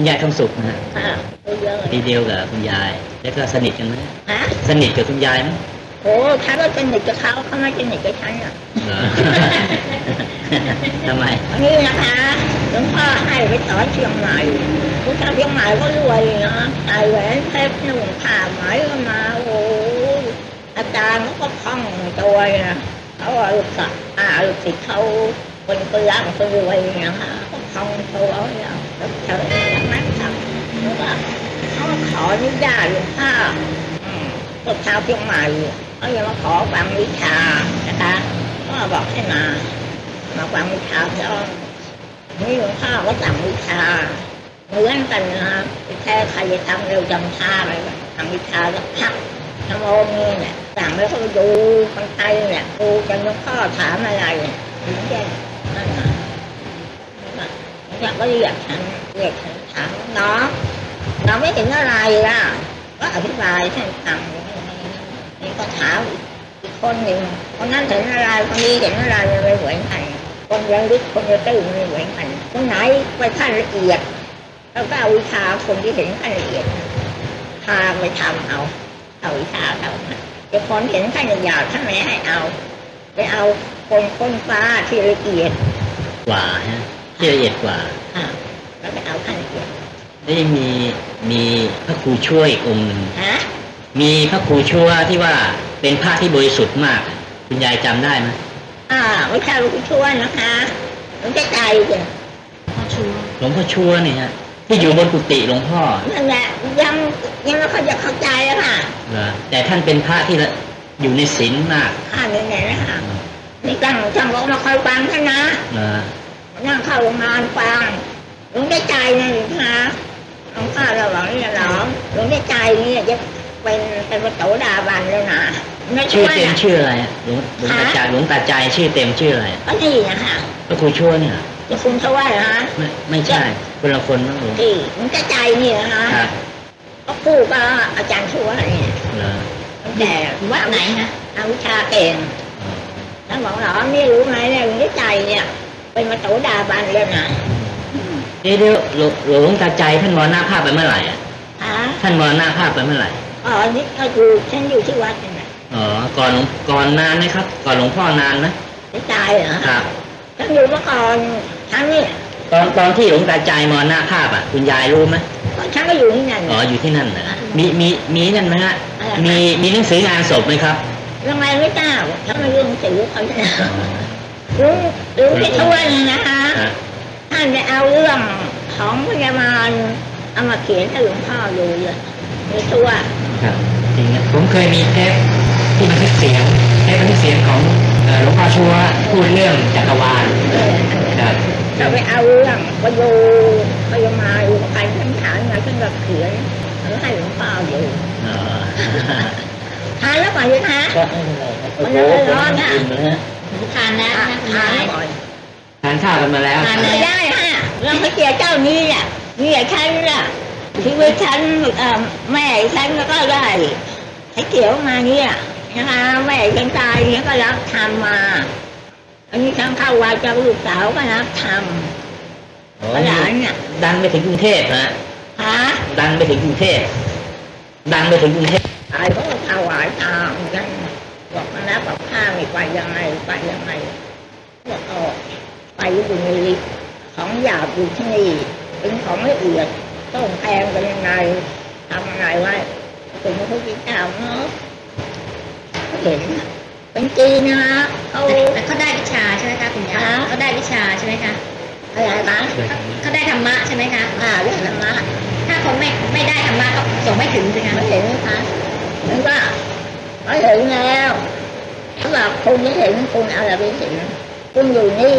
คุณยายทองสุขนะฮะค่ะเยอะปีเดียวกับคุณยาย แล้วก็สนิทกันไหมฮะสนิทกับคุณยายไหมโอ้ฉันก็สนิทกับเขาเขาไม่สนิทกับฉันอะเหรอทำไมอันนี้นะคะหลวงพ่อให้ไปสอนเชียงใหม่ผู้ชาวเชียงใหม่ก็รวยนะใส่แหวนเพชรหนุ่มผ้าไหมก็มาโอ้โหอาจารย์เขาก็คล่องตัวนะเขาว่าลูกศิษย์อ่าลูกศิษย์เขาคนเปลืองคนรวยนะคะก็คล่องตัวเนี่ยแล้วเฉย เขาขออนุญาตหลวงพ่ออืมพวกชาวเชียงใหม่เขาจะมาขอฟังวิชานะคะก็บอกให้มา มาฟังวิชาแล้วนี่หลวงพ่อก็สั่งวิชาเหมือนกันนะแค่ใครจะทำเร็วจำท่าอะไรทำวิชาสักพักชั่วโมงนี้เนี่ยสั่งแล้วก็ดูคนไทยเนี่ยดูจนหลวงพ่อถามอะไรถึงจะนั่นนะแล้วก็เรียกฉันเรียกฉันถามน้อง เราไม่เห็นอะไรล่ะก็อธิบายให้ฟังนี่ก็ถามอีกคนหนึ่งคนนั้นเห็นอะไรคนนี้เห็นอะไรไม่เหมือนกันคนยังลึกคนยังตื้นไม่เหมือนกันคนไหนไปขั้นละเอียดแล้วก็เอาวิชาคนที่เห็นขั้นละเอียดพาไปทำเอาเอาวิชาเขาแต่คนเห็นขั้นละเอียดท่านไม่ให้เอา ไปเอาคนคนฟ้าที่ละเอียดกว่าฮะที่ละเอียดกว่าอ่าแล้วไปเอาขั้น ละเอียดได้วมีมีพระครูช่วยอีกองค์หนึ่งฮะมีพระครูชั่วที่ว่าเป็นพระที่บริสุทธิ์มาก คุณยายจำได้ไหมอ่าวิชาลูกช่วยนะคะมันจะใจเลยพ่อชูหลวงพ่อชั่วนี่ฮะที่อยู่บนกุฏิหลวงพ่อนั่นแหละยังยังไม่ค่อยจะเข้าใจอะค่ะเหรอแต่ท่านเป็นพระที่ละอยู่ในศีลมากข้าเนี่ยเนี่ยนะคะนี่ตั้งตั้งบอกมาคอยฟังท่านนะเหรอนั่งเข้าโรงงานฟังหลวงได้ใจนะหลวงพ่อ หลวงพ่อเราบอกนี่หลองหลวงได้ใจนี่จะเป็นเป็นประตูดาบันแล้วนะไม่ชื่ช่อวยเต็มนะชื่ออะไรอะหลวงหลวงตาใจหลวงตาใจชื่อเต็มชื่ออะไรอะก็นี่นะคะพระครูชั่วเนี่ยจะคุณช่วยนะไม่ไม่ใช่คนละคนนะหลวงที่หลวงได้ใจนี่นะคะครับก็พูดก็อาจารย์ช่วยเนี่ยเหรอตั้งแต่วัดไหนฮะเอาวิชาเก่งแล้วบอกหลอไม่รู้ไหมเนี่ยหลวงได้ใจเนี่ยเป็นประตูดาบันแล้วนะ เดี๋ยวเดี๋ยวหลวงหลวงตาใจท่านมรณภาพไปเมื่อไหร่อะฮะท่านมรณภาพไปเมื่อไหร่อ๋อนี่ก็คือฉันอยู่ที่วัดนี่นะอ๋อก่อนหลวงก่อนนานไหมครับ ก่อนหลวงพ่อนานไหมไม่ตายเหรอครับฉันอยู่เมื่อก่อนฉันนี่ตอนตอนที่หลวงตาใจมรณภาพอะคุณยายรู้ไหมก็ฉันก็อยู่ที่นั่นอ๋ออยู่ที่นั่นนะมีมีมีนั่นไหมฮะอะไรมีมีหนังสืองานศพไหมครับทำไมไม่ทราบฉันไม่รู้หนังสือเขาเนี่ยลุงลุงที่ช่วยเนี่ยนะคะฮะ ท่านไปเอาเรื่องของพยาบาลเอามาเขียนให้หลวงพ่อดูเลยในตัวครับจริงนะผมเคยมีเทปที่บันทึกเสียงเทปบันทึกเสียงของเอ่อหลวงพ่อชัวพูดเรื่องจักรวาลเออครับเราไปเอาเรื่องไปดูพยาบาลใครท่านถามมาท่านก็เขียนแล้วให้หลวงพ่อดูอ๋อทานแล้วก่อนเลยคะก็ไม่เป็นไรครับมันร้อนๆอะอิ่มแล้วฮะทานแล้วนะคุณทานยายแล้วก่อนทานข้าวกันมาแล้วทานไม่ได้ฮะเราไม่เสียเจ้านี้อะนี่ฉันน่ะชีวิตฉันเอ่อแม่ฉันก็ได้ให้เกี่ยวมาเนี่ยนะคะแม่ฉันตายเนี่ยก็รับทำมา อันนี้ฉันเข้าวัดเจ้าลูกสาวก็รับทอ๋อำหลานเนี่ยดังไปถึงกรุงเทพนะฮะดังไปถึงกรุงเทพดังไปถึงกรุงเทพตายเขาก็ถวายตามกันบอกมาแล้วบอกข้าไม่ไปยังไงไปยังไงบอกออกไป อยู่ในลิฟต์ของหยาบอยู่ที่นี่เป็นของละเอียดต้องแพงกันยังไงทำยังไงไว้ถึงพระพุทธเจ้าเนาะเห็นเป็นจีนนะเขาแต่เขาได้วิชาใช่ไหมคะคุณยายฮะเขาได้วิชาใช่ไหมคะอะไรนะเขาได้ธรรมะใช่ไหมคะอ่าเรื่องธรรมะถ้าคนไม่ไม่ได้ธรรมะก็ส่งไม่ถึงสิคะไม่เห็นนะคะมันว่าไม่เห็นแล้วเขาบอกคุณไม่เห็นคุณเอาอะไรไปเห็นคุณอยู่นี่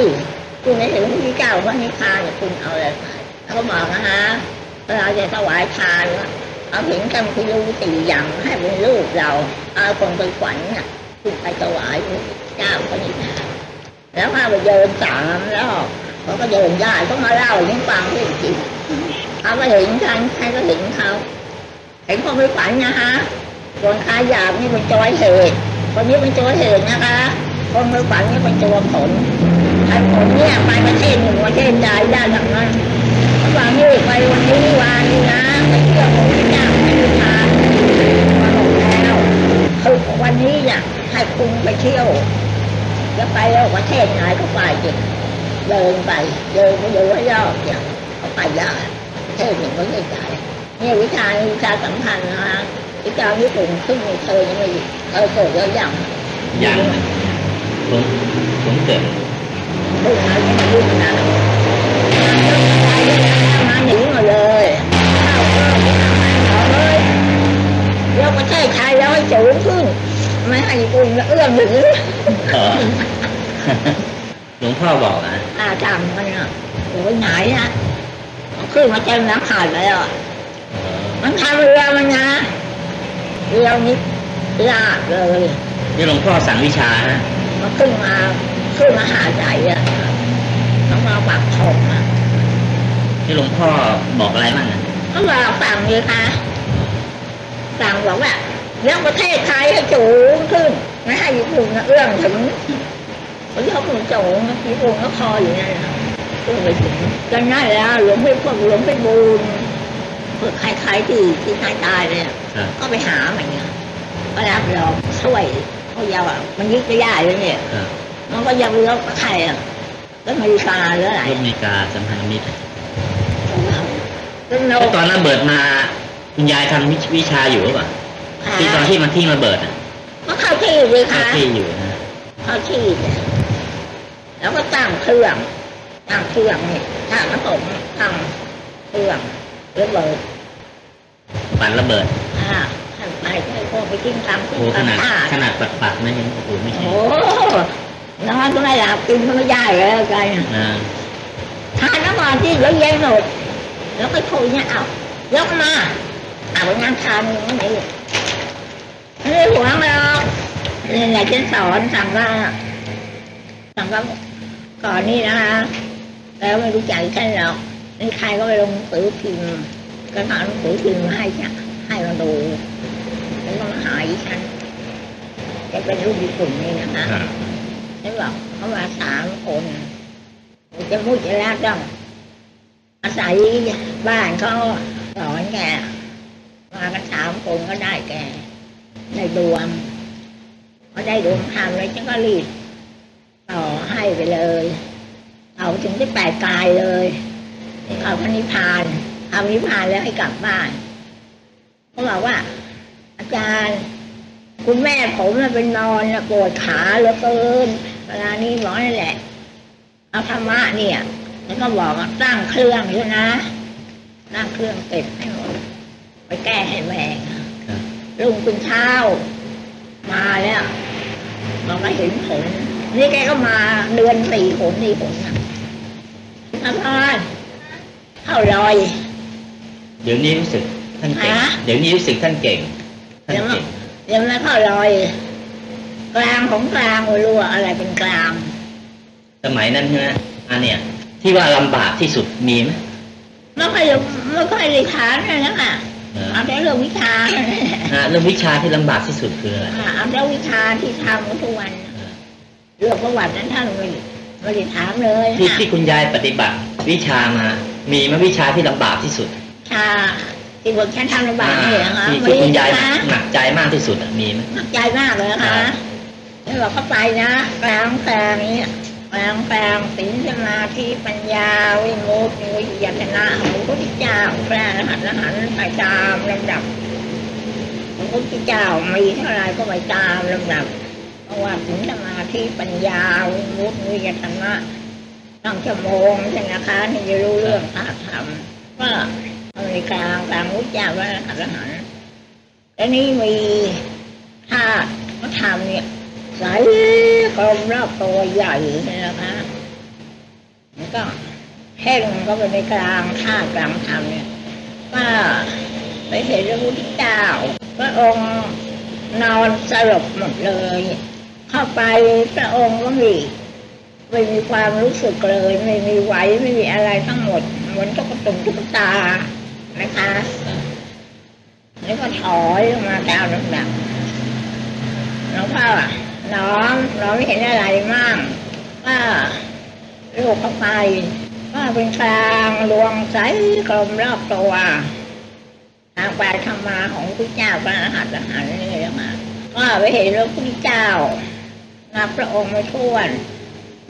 คุณไม่เห็นที่เจ้าพระนิพพานเนี่ยคุณเอาอะไรเขาบอกนะฮะเวลาจะถวายทานว่าเอาหินกันพิรูสี่อย่างให้เป็นรูปเรา เอาคนไปขวัญน่ะคุณไปถวายเจ้าพระนิพพานแล้วพาไปเดินสามแล้วเขาก็เดินได้เขามาเล่าให้ฟังที่จริงเขาไปเห็นกันใครก็เห็นเขาเห็นคนไม่ฝันนะคะคนค้ายาบนี่เป็นตัวเหตุคนนี้เป็นตัวเหตุนะคะคนไม่ฝันนี่เป็นตัวผล ไอ้ผลเนี่ยไปประเทศหนึ่งประเทศใดได้จากนั้นเขาบอกนี่ไปวันนี้วานนี้นะไปเชื่อผมไม่จ้ไม่ได้ทานมาบอกแล้วคือวันนี้เนี่ยให้คุณไปเที่ยวจะไปแล้วประเทศไหนก็ไปจิเดินไปเดินไปดูให้รอบเนี่ยก็ไปได้ประเทศหนึ่งก็ไม่ได้เนี่ยวิชาวิชาสัมพันธ์นะวิชาญี่ปุ่นขึ้นในเธอยังไม่เธอเกิดแล้วยังยังผมผมเกิด ลูกมายังไม่ยุ่งนะมาหนีหมดเลยเข้าก็ไม่ทำอะไรหรอกเลยยกประเทศไทยแล้วให้สูงขึ้น ไม่ให้ญี่ปุ่นเอื้อมถึงเออหลวงพ่อบอกนะอาจำมันอะโอ้ยไหนอะขึ้นมาเต็มน้ำหาดแล้วอะเออมันทำเรือมันนะเรือนี้ลาดเลยนี่หลวงพ่อสั่งวิชาฮะมันขึ้นมา ขึ้นมาหาใจอะเขามาปักถกอะนี่หลวงพ่อบอกอะไรบ้างนะเขาบอกสั่งเลยค่ะสั่งบอกว่าเรื่องประเทศไทยให้สูงขึ้นไม่ให้ญี่ปุ่นน่ะเอื้อมถึงเขายกมือสูงญี่ปุ่นก็คออยู่นั่นนะเอื้อมไปถึงจนนั่นแล้วหลวงพี่พวกหลวงพี่บูนพวกใครๆที่ที่ตายตายๆเนี่ยครับก็ไปหามันเนี่ยก็รับรองช่วยเขาเยาอะมันยึดไม่ได้เลยเนี่ยครับ มันก็ยังเลือกใครอะก็อเมริกาหรืออะไรรถอเมริกาสัมพันธมิตรก็โนแล้วตอนนั้นเบิดมาคุณยายทำวิวิชาอยู่หรือเปล่าที่ตอนที่มันทิ้งระเบิดอะก็เข้าที่เลยเข้าค่ะที่อยู่นะเข้าที่เนี่ยแล้วก็ตั้งเครื่องตั้งเครื่องนี่ตั้งผสมตั้งเครื่องระเบิดปั่นระเบิดอ่าท่านไปให้พวกไปกินตามที่โอ้ขนาดต่างขนาดปัดปัดๆนะยังโอ้โหไม่ๆใช่โอ้ นอนก็ไม่หลับกินก็ไม่ได้เลยกันนะทานน้ำมันที่เยอะแยะหมดแล้วก็โทรเนี่ยเอายกมาเอางานทานอย่างนี้ไม่ได้หวงหรอกนี่แหละฉันสอนสั่งว่าสั่งว่าก่อนนี่นะคะแล้วไม่รู้จักฉันหรอกนี่ใครก็ไปลงหนังสือพิมพ์ก็เอาหนังสือพิมพ์มาให้จ้ะให้มาดูแล้วก็มาหาอีฉันแกเป็นลูกญี่ปุ่นนี่นะคะ ครับอกเขามาสามคนจะพูดจะแล้วต้องอาศัยบ้านเขาสอนแกมากันสามคนก็ได้แกได้ดวงพอได้ดวงทำเลยฉันก็รีบต่อให้ไปเลยเอาถึงที่แปดกายเลยเอาพระนิพพานเอานิพพานแล้วให้กลับบ้านเขาบอกว่า อาจารย์ คุณแม่ผมเป็นนอนปวดขาเหลือเกิน เวลานี้หมอนั่นแหละเอาธรรมะเนี่ยแล้วก็บอกว่าตั้งเครื่องใช่นะตั้งเครื่องเก็บให้หมดไปแก้ให้แม่ครับลุงคุณเช้า มาแล้วเราก็เห็นผลนี่แกก็มาเดือนสี่ผลนี่ผลนะอาพรเข้าลอย เดี๋ยวนี้รู้สึกท่านเก่งฮะเดี๋ยวนี้รู้สึกท่านเก่งท่านเก่งยังไม่เข้าลอย กลางของกลางไม่รู้ว่าอะไรเป็นกลาง สมัยนั้นใช่ไหมอันเนี่ยที่ว่าลำบากที่สุดมีไหมไม่ค่อยไม่ค่อยได้ถามเลยนะค่ะเออเอาแต่เรื่องวิชาฮะเรื่องวิชาที่ลำบากที่สุดคืออะไรเอาแต่วิชาที่ทำทุกวันเออเรื่องประวัตินั้นท่านไม่ไม่ได้ถามเลยที่นะที่คุณยายปฏิบัติ วิชามา มีไหมวิชาที่ลำบากที่สุดชาที่บอกฉันทำลำบากนี่เหรอคะที่ไม่ที่คุณยายนะหนักใจมากที่สุดอะมีไหมหนักใจมากเลยนะ คะอ่ากเข้าไปนะกลางกลงนี้กลางกลงศีลสมาธิปัญญาวิมุตติวิญญาณนะของพระพุทธเจ้าพระอรหันต์อรหันต์ไปตามลำดับพระพุทธเจ้ามีเท่าไรก็ไปตามลำดับเพราะว่าถึงสมาธิปัญญาวิมุตติวิยธรรมะต้องชั่วโมงใช่ไหมคะนี่จะรู้เรื่องพระธรรมก็อเมริกลางกลางพุทธเจ้าพระอรหันต์แล้วนี่มีธาตุพระธรรมเนี่ย ใสกลมรอบตัวใหญ่ใช่ไหมคะมันก็แห้งก็ไปในกลางธากลางธรรมเนี่ยก็ไปเห็นพระพุทธเจ้าพระองค์นอนสลบหมดเลย เข้าไปพระองค์ก็มีไม่มีความรู้สึกเลย ไม่มีไหวไม่มีอะไรทั้งหมดเหมือนตุ๊กตุ่มตุ๊กตานะคะแล้วก็ถอยมาตามลำดับหลวงพ่อ น้องน้องไม่เห็นอะไรมั่งก็ลูกเข้าไปก็เป็นกลางดวงใสกลมรอบตัวทางไปธรรมาของพระเจ้าพระอรหันต์อรหันต์นี่แหละมาก็ไปเห็นพระพุทธเจ้านับพระองค์ไม่ท้วน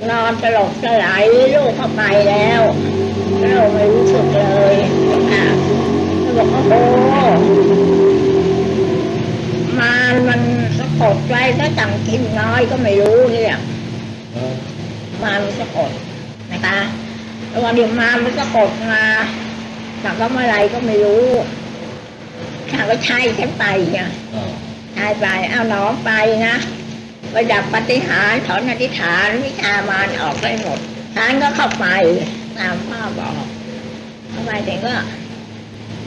นอนสลบสลายลูกเข้าไปแล้วเราไม่รู้สึกเลยค่ะเขาบอกว่าโอ้ สะกดไว้ถ้าจังกินน้อยก็ไม่รู้เนี่ยมามันสะกดนะคะแล้ววันนี้มามันสะกดมาแต่ก็เมื่อไรก็ไม่รู้ถ้าก็ใช่ฉันไปเนี่ยอ๋อใช่ไปเอาน้องไปนะไปดับปฏิหารถอนอธิษฐานวิชามารออกไปหมดท่านก็เข้าไปตามพ่อบอกเข้าไปถึงก็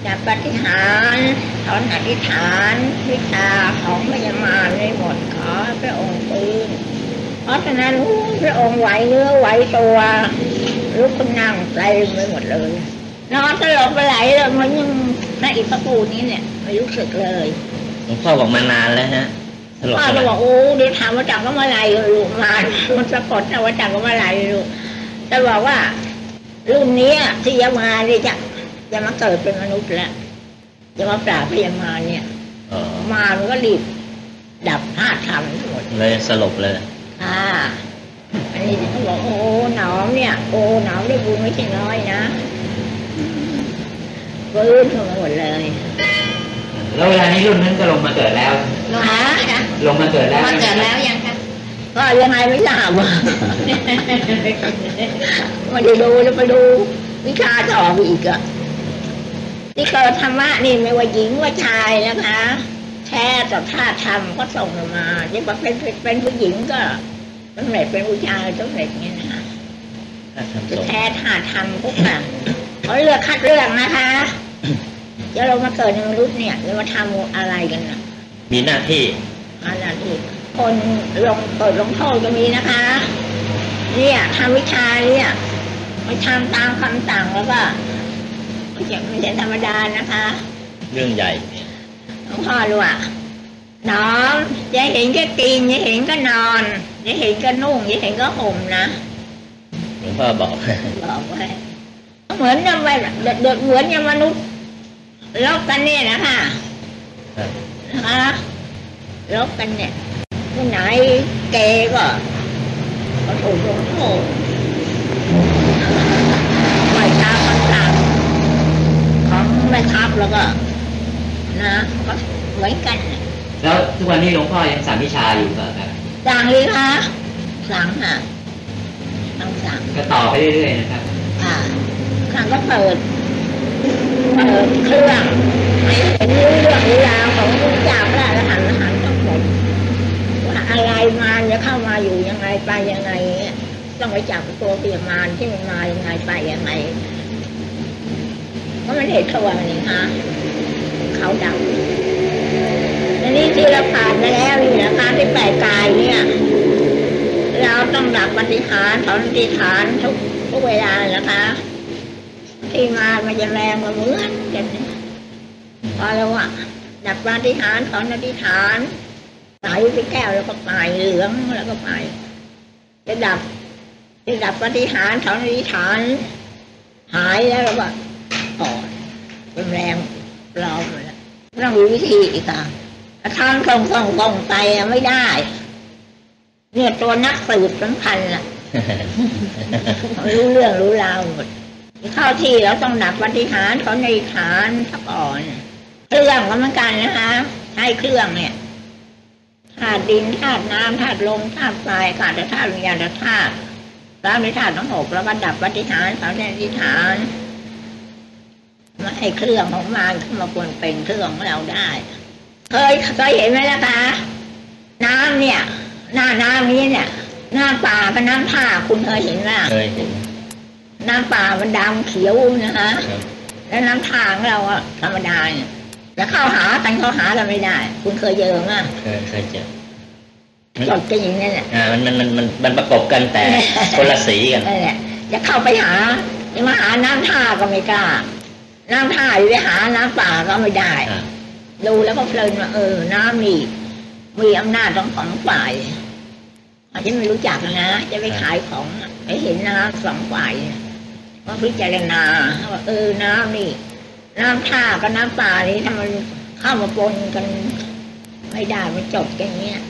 ดับปฏิหารย์ถอนอธิษฐานวิชาของพญามารได้หมดขอให้พระองค์ฟื้นเพราะฉะนั้นอู้พระองค์ไหวเนื้อไหวตัวลุกขึ้นนั่งไปไปหมดเลยนอนสลบไปไหลเลยมันยังในอิปปูนี้เนี่ยไม่รู้สึกเลยหลวงพ่อบอกมานานแล้วฮะสลบป้าก็บอกโอ้เดี๋ยวถามว่าจักก็เมื่อไหรลูกมามันสะกดนะว่าจักก็เมื่อไหรลูกแต่บอกว่ารุ่นนี้อะที่จะมาเนี่ยจะ จะมาเกิดเป็นมนุษย์แล้วจะมาปราบพยามารเนี่ยอ๋อมามันก็รีบดับธาตุธรรมทั้งหมดเลยสลบเลยอ่าอันนี้เขาบอกโอ้หนอมเนี่ย โอ้หนอมได้บุญไม่ใช่น้อยนะฟื้นขึ้นมาหมดเลยแล้วเวลานี้รุ่นนั้นก็ลงมาเกิดแล้วลงมาแล้วคะลงมาเกิดแล้วมาเกิดแล้วยังคะก็ยังไงไม่ทราบว่ามาดูดูแล้วไปดูวิชาต่ออีกอะ ที่เกิดธรรมะนี่ไม่ว่าหญิงว่าชายนะคะ แท้ต่อท่าทำก็ส่งมาที่ว่าเป็นเป็นผู้หญิงก็สำเร็จเป็นผู้ชายสำเร็จเนี่ยนะคะถ้าทำจะสงฆ์แท้ท่าทำพวกกันเขาเลือกคัดเลือกนะคะจะเรามาเกิดในมนุษย์เนี่ยจะมาทำอะไรกันนะมีหน้าที่อะไรที่คนลงเปิดลงโทษก็มีนะคะ เนี่ยทำวิชาเนี่ยไม่ทำตามคำสั่งแล้วก็ ไม่ใช่ไม่ใช่ธรรมดานะคะ เรื่องใหญ่หลวงพ่อรู้ว่าน้องจะเห็นก็กินจะเห็นก็นอนจะเห็นก็นุ่งจะเห็นก็ห่มนะหลวงพ่อบอกบอกไว้เหมือนยังไงเด็กเด็กเหมือนยังมนุษย์ลบกันเนี่ยนะคะครับนะคะลบกันเนี่ยผู้ไหนเกก็ก็ถูกลงโทษไหวตามคำสั่งของ แม่ทัพแล้วก็นะก็เหมือนกัน แล้วทุกวันนี้หลวงพ่อยังสามวิชาอยู่เปล่าครับสั่งเลยคะสั่งค่ะต้องสั่งก็ต่อไปเรื่อยๆนะครับค่ะครั้งก็เปิดเปิดเครื่องให้เห็นเรื่องรู้ราวของพระเจ้าพระอรหันต์อรหันต์ทั้งหมดว่าอะไรมาจะเข้ามาอยู่ยังไงไปยังไงเนี่ยต้องไปจับตัวเปียมารที่มันมายังไงไปยังไง ก็มันเห็นตัวมันนี่ฮะเขาดำอันนี้ที่เราผ่านมาแล้วนี่นะคะที่แปลกายเนี่ย เราต้องดับปฏิหารถอนปฏิหารทุกทุกเวลานะคะ ที่มามันจะแรงมาเหมือนกันเนี่ยพอเราอะดับปฏิหารถอนปฏิหารใสไปแก้วแล้วก็ไปเหลืองแล้วก็ไปจะดับจะดับปฏิหารถอนปฏิหารหายแล้วเราก็ อ่อนเป็นแรงปลอมหมดแล้วต้องมีวิธีอีกอะถ้าทำตรงตรงตรงไปไม่ได้ เนี่ยตัวนักสืบสำคัญล่ะรู้เรื่องรู้ราวหมดเข้าที่แล้วต้องดับปฏิหารเขาในฐานทับอ่อนเครื่องก็เหมือนกันนะคะให้เครื่องเนี่ยธาตุดินธาตุน้ำธาตุลมธาตุไฟขาดธาตุวิญญาณธาตุแล้วในธาตุทั้งหกแล้วก็ดับปฏิหารเขาในฐาน ให้เครื่องของมันขึ้นมาควรเป็นเครื่องของเราได้ เคยเคยเห็นไหมล่ะคะ น้ำเนี่ย หน้าน้ำนี้เนี่ยน้ำป่ากับน้ำท่าคุณเคยเห็นไหมเคยเห็นน้ำป่ามันดำเขียวนะคะ แล้วน้ำทางเราอะธรรมดาเนี่ยจะเข้าหากันเข้าหากันไม่ได้ คุณเคยเจอมั้ยเคยเคยเจอจดกันอย่างนี้นแหละอ่ามันมันมันมันมันประกบกันแต่คนละสีกันนั่นแหละจะเข้าไปหาจะมาหาน้ำท่าก็ไม่กล้า น้ำท่าอยู่ไปหาน้ำป่าก็ไม่ได้อ่าดูแล้วก็เพลินว่าเออ น้ำนี่มีอำนาจทั้งสองฝ่ายอาจจะไม่รู้จักนะ จะไปขายของไปเห็นน้ำสองฝ่ายว่าพิจารณาว่าเออน้ำนี่ น้ำท่ากับน้ำป่านี่ถ้ามันเข้ามาปนกัน ไม่ได้ไม่จบกันเนี้ย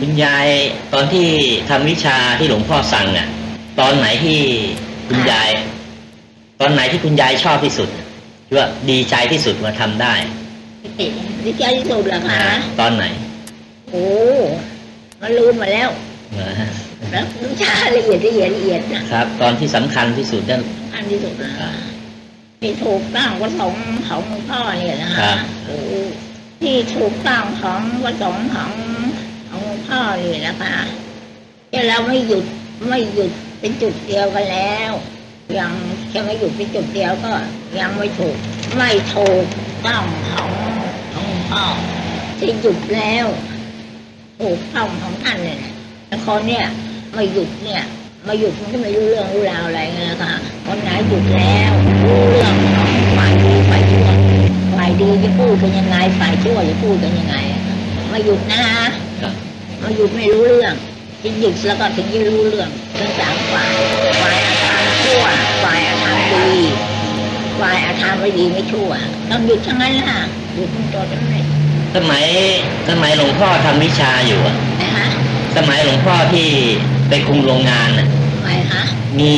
คุณยายตอนที่ทำวิชาที่หลวงพ่อสั่งอะ ตอนไหนที่คุณยาย ตอนไหนที่คุณยายชอบที่สุดหรือว่าดีใจที่สุดว่าทำได้ติดดีใจที่สุดเหรอคะตอนไหน โอ้มันลืมมาแล้วเหรอฮะแล้ววิชาละเอียดละเอียดละเอียดนะครับ ตอนที่สำคัญที่สุดนั่นอันที่สุดนะที่ถูกต้องประสงค์ของหลวงพ่อเนี่ยนะครัคะบโอ้ที่ถูกต้องของประสงค์ของของหลวงพ่อเนี่ยนะคะที่เราไม่หยุดไม่หยุดเป็นจุดเดียวกันแล้ว ยังแค่ไม่หยุดเป็นจุดเดียวก็ยังไม่ถูก ไม่ถูกต้องของของหลวงพ่อที่หยุดแล้วถูกต้องของท่านเนี่ยนะแต่คนเนี่ยไม่หยุดเนี่ยไม่หยุดมันก็ไม่รู้เรื่องรู้ราวอะไรไงนะคะคนไหนหยุดแล้วรู้เรื่องของฝ่ายดีฝ่ายชั่วฝ่ายดีจะพูดกันยังไงฝ่ายชั่วจะพูดกันยังไงไม่หยุดนะคะครับมาหยุดไม่รู้เรื่องที่หยุดแล้วก็ถึงจะรู้เรื่องทั้งสามฝ่ายฝ่ายอาธรรม ชั่วฝ่ายอาธรรมดีฝ่ายอาธรรมไม่ดีไม่ชั่วต้องหยุดทั้งนั้นแหละค่ะหยุดทั้งตัวทั้งนั้นสมัยสมัยหลวงพ่อทำวิชาอยู่อะนะคะสมัยหลวงพ่อที่ไปคุมโรงงานน่ะทำไมคะมี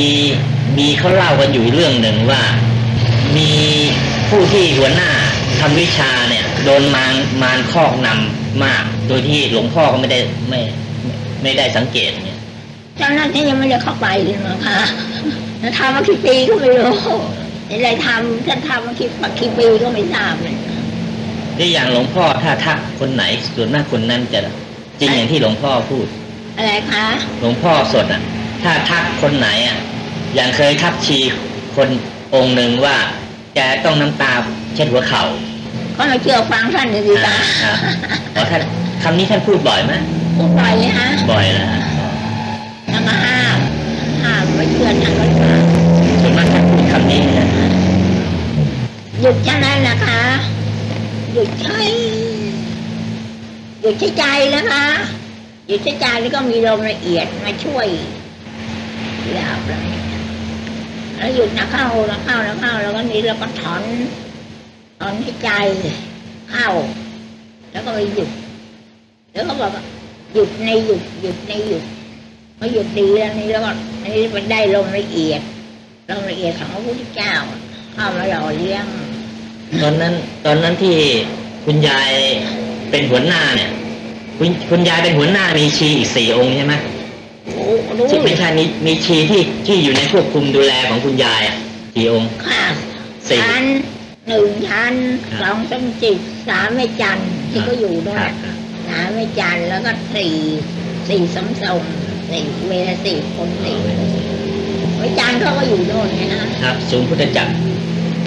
มีเขาเล่ากันอยู่เรื่องหนึ่งว่า มีผู้ที่หัวหน้าทำวิชาเนี่ย โดนมารมารครอบนำมาก โดยที่หลวงพ่อก็ไม่ได้ไม่ไม่ไม่ได้สังเกตเนี่ยเจ้าหน้าที่ยังไม่ได้เข้าไปเลยนะคะ แล้วทำมากี่ปีก็ไม่รู้อะไรทำท่านทำมากี่ปักกี่ปีก็ไม่ทราบเลยที่อย่างหลวงพ่อถ้าทักคนไหนส่วนมากคนนั้นจะจริงอย่างที่หลวงพ่อพูด อะไรคะหลวงพ่อสดอะ ถ้าทักคนไหนอะ อย่างเคยทักชีคนองค์หนึ่งว่าแกต้องน้ำตาเช็ดหัวเข่าก็เราเชื่อฟังท่านเลยดีจ้าอ่าอ๋อท่านคำนี้ท่านพูดบ่อยไหมพูดไปเลยฮะบ่อยนะฮะแล้วก็ห้ามห้ามไม่เชื่อท่านก็ห้าม ส่วนมากท่านพูด คำนี้นะหยุดแค่นั้นนะคะหยุดใช้หยุดใช้ใจนะคะหยุดใช้ใจแล้วก็มีลมละเอียดมาช่วยหยาบเลยแล้วหยุดนะเข้านะเข้านะเข้า แล้วก็นี้เราก็ถอนถอนให้ใจเข้า แล้วก็ไปหยุด แล้วก็บอกหยุดในหยุดหยุดในหยุดพอหยุดดีแล้วนี้แล้วก็นี้มันได้ลมละเอียด ลมละเอียดของพระพุทธเจ้าเข้ามาหล่อเลี้ยง ตอนนั้นตอนนั้นที่คุณยายเป็นหัวหน้าเนี่ย คุณคุณยายเป็นหัวหน้ามีชีอีกสี่องค์ใช่ไหมโอ้รู้ที่ไม่ใช่มีมีชีที่ที่อยู่ในควบคุมดูแลของคุณยายอะกี่องค์ค่ะสี่ชั้นหนึ่งชั้นครับสองสมจิตสามไม่จันทร์ที่ก็อยู่ด้วยครับสามไม่จันทร์แล้วก็สี่สี่สมทรงสี่เวลาสี่คนสี่ ไม่จันทร์เขาก็อยู่ด้วยไงฮะครับศูนย์พุทธจักร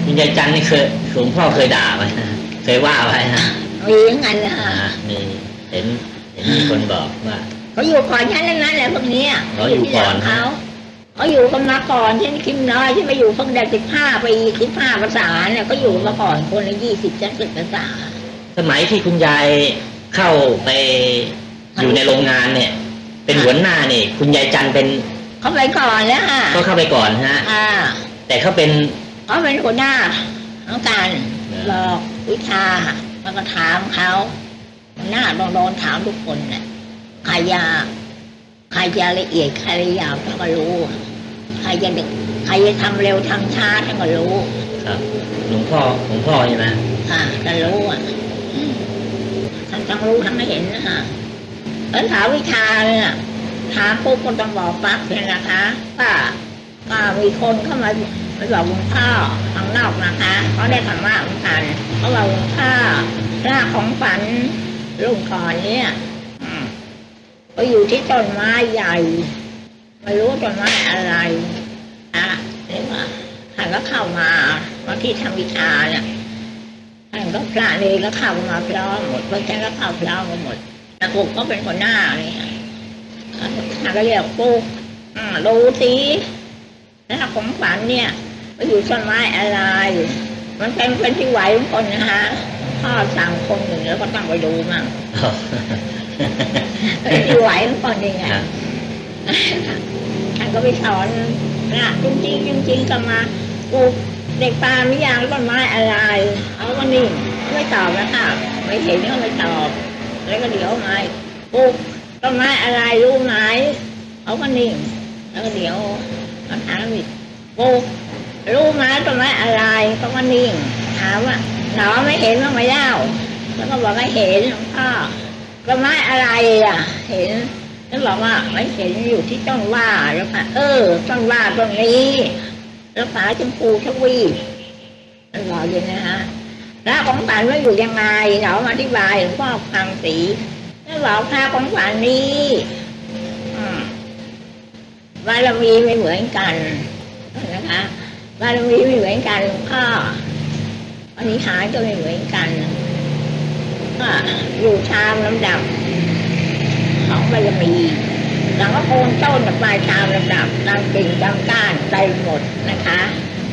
คุณยายจันนี่เคยหลวงพ่อเคยด่าไว้นะเคยว่าไว้นะมีอย่างนั้นนะฮะอ่ามีเห็นเห็นมีคนบอกว่าเขาอยู่ก่อนฉันทั้งนั้นแหละพวกเนี้ยอ๋ออยู่ก่อนที่หลังเขาเขาอยู่กันมาก่อนฉันคิมน้อยฉันมาอยู่เพิ่งได้สิบห้าปีสิบห้าภาษาเนี่ยก็อยู่มาก่อนคนละยี่สิบฉันสิบภาษา สมัยที่คุณยายเข้าไปอยู่ในโรงงานเนี่ย เป็นหัวหน้านี่คุณยายจันเป็น เขาไปก่อนแล้วค่ะก็เข้าไปก่อนฮะอ่าแต่เขาเป็นเขาเป็นหัวหน้าต้องการเออบอกวิชาแล้วก็ถามเขาหัวหน้าต้องโดนถามทุกคนเนี่ยใครจะใครจะละเอียดใครจะหยาบท่านก็รู้ใครจะดึกใครจะทำเร็วทำช้าท่านก็รู้ ครับหลวงพ่อหลวงพ่อใช่ไหมอ่าท่านรู้อะอืมท่านทั้งรู้ทั้งเห็นนะฮะแล้วถามวิชาเนี่ย ถามปุ๊บก็ต้องบอกปั๊บเลยนะคะว่าว่ามีคนเข้ามาไปบอกหลวงพ่อข้างนอกนะคะเขาได้ธรรมะเหมือนกันเขาบอกหลวงพ่อรากของฝันรุ่งก่อนเนี่ยอืมไปอยู่ที่ต้นไม้ใหญ่ไม่รู้ต้นไม้อะไรอะนี่ว่าท่านก็เข้ามามาที่ทำวิชาเนี่ยท่านก็พระเลยก็เข้ามาพร้อมหมดเพราะฉะนั้นก็เข้าพร้อมหมดแต่ปุ๊กก็เป็นคนหน้าเนี่ย ท่านก็เรียกปุ๊กอืมดูสิแล้วของฝันเนี่ยไปอยู่ต้นไม้อะไร มันเป็นเป็นที่ไหวของคนนะคะพ่อสั่งคนหนึ่งแล้วก็ต้องไปดูมั่งเป็นที่ไหวของคนยังไงครับท่านก็ไปสอนพระจริงๆจริงๆก็มาปลูกเด็กตามไม่ยังต้นไม้อะไรเขาก็นิ่งไม่ตอบนะคะไม่เห็นก็ไม่ตอบ แล้วก็เดี๋ยวมาปลูก ต้นไม้อะไรรู้ไหมเขาก็นิ่งแล้วเดี๋ยวมาถามอีกปูรู้ไหมต้นไม้อะไรเขาก็นิ่ง ถามว่าหนอไม่เห็นบ้างไหมเล่าแล้วก็บอกว่าเห็นหลวงพ่อต้นไม้อะไรอะ เห็นแล้วบอกว่าไม่เห็นอยู่ที่ต้นว่าแล้วค่ะเออต้นว่าต้นนี้ แล้วฝาชมพูทวีนั่นบอกอยู่นะฮะแล้วของฝันว่าอยู่ยังไงหนอมาอธิบายหลวงพ่อฟังสี แล้วบอกพระของฝันนี้บารมีไม่เหมือนกันนะคะบารมีไม่เหมือนกันหลวงพ่ออนิหารก็ไม่เหมือนกันก็อยู่ชามลำดับของบารมีหลังก็โคนต้นกับปลายตามลำดับตามกิ่งตามก้านไปหมดนะคะ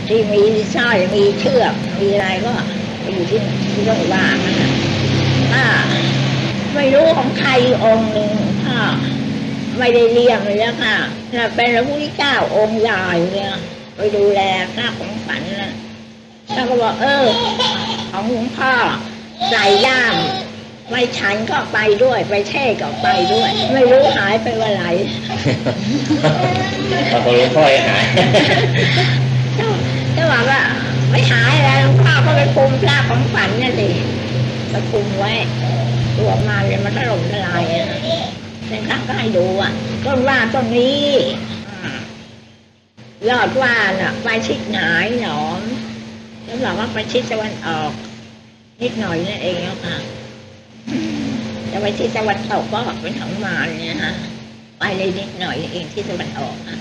ที่มีสร้อยมีเชือกมีอะไรก็ไปอยู่ที่ที่ต้องว่านะคะอ่า ไม่รู้ของใครองค์หนึ่งค่ะไม่ได้เรียงเลยแล้วค่ะน่ะเป็นพระพุทธเจ้าองค์ใหญ่เนี่ยไปดูแลพระของฝันนะแล้วก็บอกเออ ของหลวงพ่อใส่ย่ามไม่ฉันก็ไปด้วย ไปเท่ก็ไปด้วย ไม่รู้หายไปวันไหนพอหลวงพ่อยังหายจะบอกว่าไม่หายแล้วหลวงพ่อก็ไปคุมพระของฝันนี่นสิไปคุมไว้ ตัวมาเลยมันถล่มทลายอะเป็นครั้งก็ให้ดูอะต้นว่าต้นนี้อ่ายอดว่าน่ะไปชิดหนายหนอมแล้วบอกว่าไปชิดตะวันออก นิดหน่อยนั่นเองแล้วค่ะอืมจะไปที่ตะวันตกก็เป็นของมารเนี่ยฮะไปเลยนิดหน่อยเองที่ตะวันออกอะ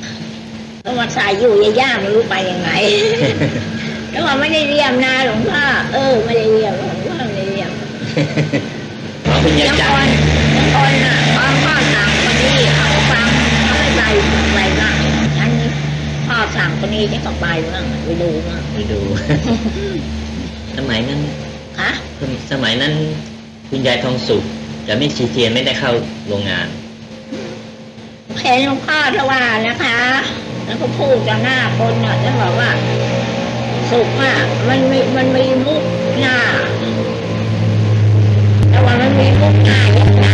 ก็มาใส่อยู่ย่าๆไม่รู้ไปยังไงแล้วว่าไม่ได้เรียมนะหลวงพ่อเออไม่ได้เรียมหลวงพ่อไม่ได้เรียมอ๋อ คุณยายยังจัคนนยังคนอะพ่อพ่อสั่งคนนี้เขาฟังเขาไม่ไปไปบ้างฉันพ่อสั่งคนนี้ฉันก็ไปบ้างไปดูบ้างไปดู สมัยนั้นฮะคุณสมัยนั้นคุณยายทองสุขกับแม่ชีเทียนไม่ได้เข้าโรงงานเห็นหลวงพ่อทว่านะคะ แล้วก็พูดต่อหน้าคนน่ะแล้วบอกว่า สุขอะมันมีมันมีมุกหน้าแต่ว่า มันมีมุกหน้าอย่างไร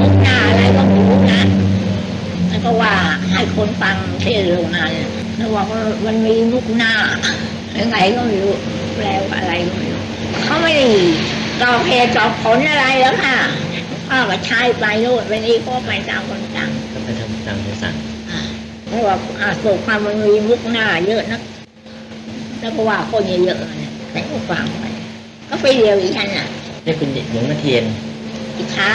มุกหน้าอะไรก็ไม่รู้นะแล้วก็ว่าให้คนฟังเที่โรงงานแล้วบอกว่ามันมีมุกหน้ายังไงก็ไม่รู้แปลว่าอะไรก็ไม่รู้เขาไม่ได้ตอบเหตุตอบผลอะไรแล้วค่ะพ่อก็ใช้ไปโน่นไปนี่ก็ไปตามคนต่างก็ทำตามคำสั่งอ่าแล้วบอกอ่าสุขความมันมีมุกหน้าเยอะนะแล้วก็ว่าคนเยอะๆแต่ก็ฟังไปก็ไปเรียวอีกท่านน่ะ นี่คุณหลวงแม่เทียนอิจฉา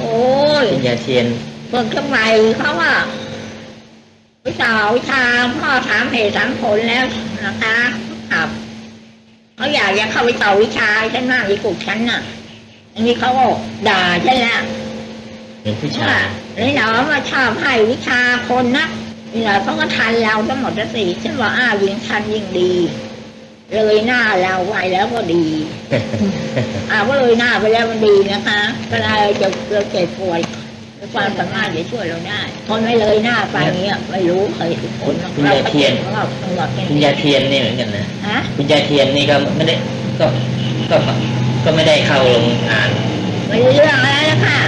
โอ้ยคุณยายเทียนเพิ่งขึ้นใหม่เขาว่าวิชาวิชาพ่อถามเหตุถามผลแล้วนะคะครับเขาอยากจะเข้าไปต่อวิชาฉันมากอีกุกฉันน่ะ อันนี้เขาก็ด่าฉันแล้วเป็นผู้ชาว่ายเลยหนอมาชอบให้วิชาคนนะนี่แหละเขาก็ทันเราทั้งหมดทั้งสี่ฉันว่าอ้าวยิ่งทันยิ่งดี เลยหน้าเราไว้แล้วก็ดีอ้าวก็เลยหน้าไปแล้วมันดีนะคะก็ได้จะเราเจ็บป่วยความสามารถจะช่วยเราได้คนไม่เลยหน้าไปเนี้ยไม่รู้เคยทุกคนคุณยายเทียนเราตลอดคุณยายเทียนนี่เหมือนกันนะฮะคุณยายเทียนนี่ก็ไม่ได้ก็ก็ก็ไม่ได้เข้าโรงงานไม่รู้เรื่องอะไรแล้วค่ะ